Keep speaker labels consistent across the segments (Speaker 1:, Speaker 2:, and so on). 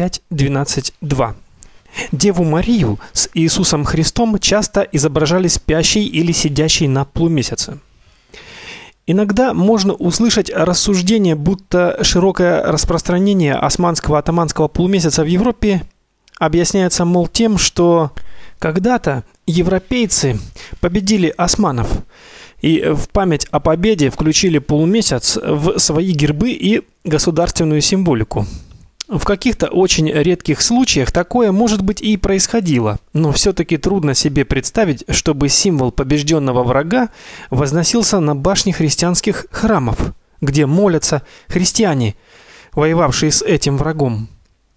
Speaker 1: 5.12.2 Деву Марию с Иисусом Христом часто изображали спящей или сидящей на полумесяце. Иногда можно услышать рассуждение, будто широкое распространение османского атаманского полумесяца в Европе объясняется мол тем, что когда-то европейцы победили османов и в память о победе включили полумесяц в свои гербы и государственную символику. В каких-то очень редких случаях такое, может быть, и происходило, но все таки трудно себе представить, чтобы символ побежденного врага возносился на башни христианских храмов, где молятся христиане, воевавшие с этим врагом.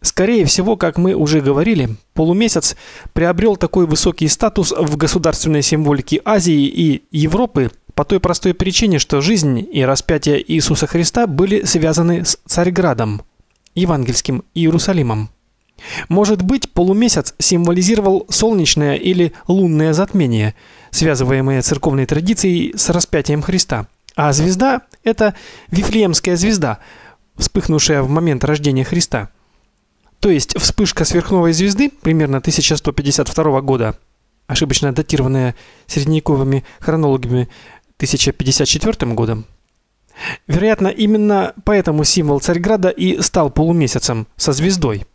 Speaker 1: Скорее всего, как мы уже говорили, полумесяц приобрел такой высокий статус в государственной символике Азии и Европы по той простой причине, что жизнь и распятие Иисуса Христа были связаны с Царьградом евангельским Иерусалимом. Может быть, полумесяц символизировал солнечное или лунное затмение, связываемое церковной традицией с распятием Христа. А звезда это Вифлеемская звезда, вспыхнувшая в момент рождения Христа. То есть вспышка сверхновой звезды примерно 1152 года, ошибочно датированная средневековыми хронологами 1054 годом, Вероятно, именно поэтому символ Царьграда и стал полумесяцем со звездой.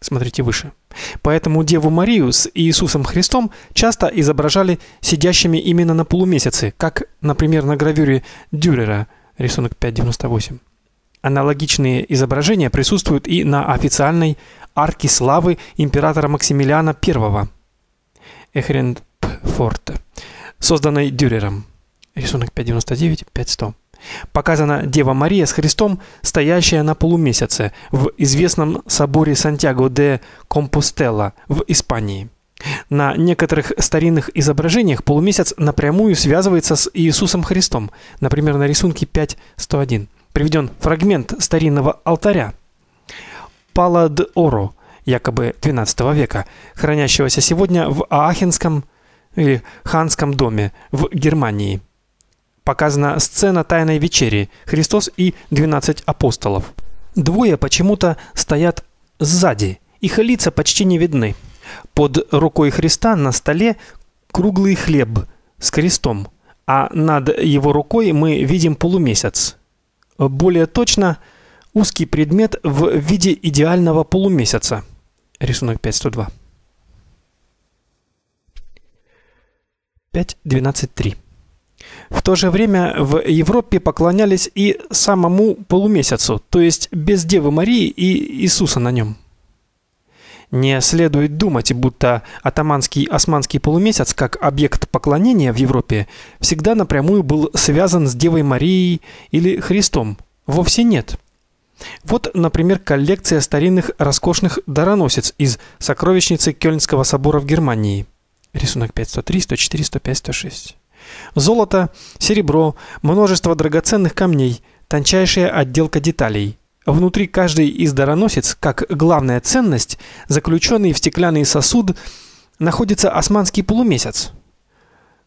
Speaker 1: Смотрите выше. Поэтому Деву Марию с Иисусом Христом часто изображали сидящими именно на полумесяце, как, например, на гравюре Дюрера, рисунок 598. Аналогичные изображения присутствуют и на официальной арке славы императора Максимилиана I. Эхренпфорт, созданной Дюрером. Рисунок 599, 5100 показана Дева Мария с Христом, стоящая на полумесяце в известном соборе Сантьяго де Компостела в Испании. На некоторых старинных изображениях полумесяц напрямую связывается с Иисусом Христом. Например, на рисунке 5.101 приведен фрагмент старинного алтаря Пала де Оро, якобы XII века, хранящегося сегодня в Аахенском или Ханском доме в Германии показана сцена Тайной вечери: Христос и 12 апостолов. Двое почему-то стоят сзади. Их лица почти не видны. Под рукой Христа на столе круглый хлеб с крестом, а над его рукой мы видим полумесяц. Более точно узкий предмет в виде идеального полумесяца. Рисунок 502. 5.12.3 в то же время в Европе поклонялись и самому полумесяцу, то есть без Девы Марии и Иисуса на нем. Не следует думать, будто атаманский османский полумесяц как объект поклонения в Европе всегда напрямую был связан с Девой Марией или Христом. Вовсе нет. Вот, например, коллекция старинных роскошных дароносиц из сокровищницы Кёльнского собора в Германии. Рисунок 503, 104, 105, 106. Золото, серебро, множество драгоценных камней, тончайшая отделка деталей. Внутри каждой из дароносиц, как главная ценность, заключенный в стеклянный сосуд, находится османский полумесяц.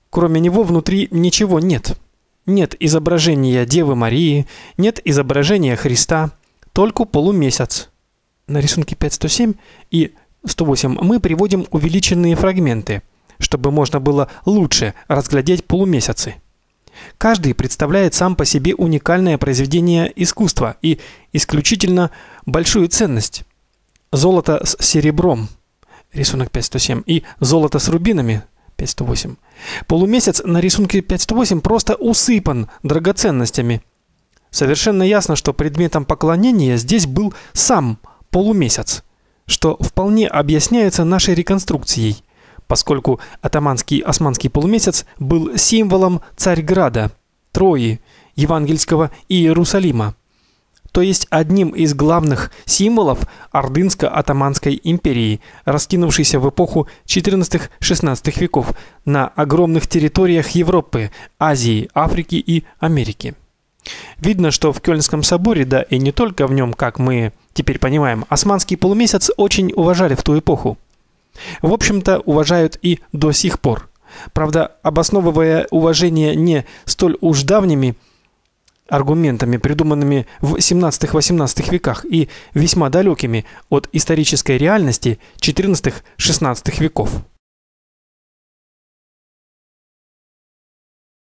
Speaker 1: Кроме него внутри ничего нет. Нет изображения Девы Марии, нет изображения Христа, только полумесяц. На рисунке 507 и 108 мы приводим увеличенные фрагменты – чтобы можно было лучше разглядеть полумесяцы. Каждый представляет сам по себе уникальное произведение искусства и исключительно большую ценность. Золото с серебром, рисунок 507, и золото с рубинами, 508. Полумесяц на рисунке 508 просто усыпан драгоценностями. Совершенно ясно, что предметом поклонения здесь был сам полумесяц, что вполне объясняется нашей реконструкцией поскольку атаманский османский полумесяц был символом Царьграда, Трои, евангельского Иерусалима, то есть одним из главных символов Ордынско-Атаманской империи, раскинувшейся в эпоху XIV-XVI веков на огромных территориях Европы, Азии, Африки и Америки. Видно, что в Кёльнском соборе, да и не только в нем, как мы теперь понимаем, османский полумесяц очень уважали в ту эпоху. В общем-то, уважают и до сих пор. Правда, обосновывая уважение не столь уж давними аргументами, придуманными в 17-18 веках и весьма далекими от исторической реальности 14-16 веков.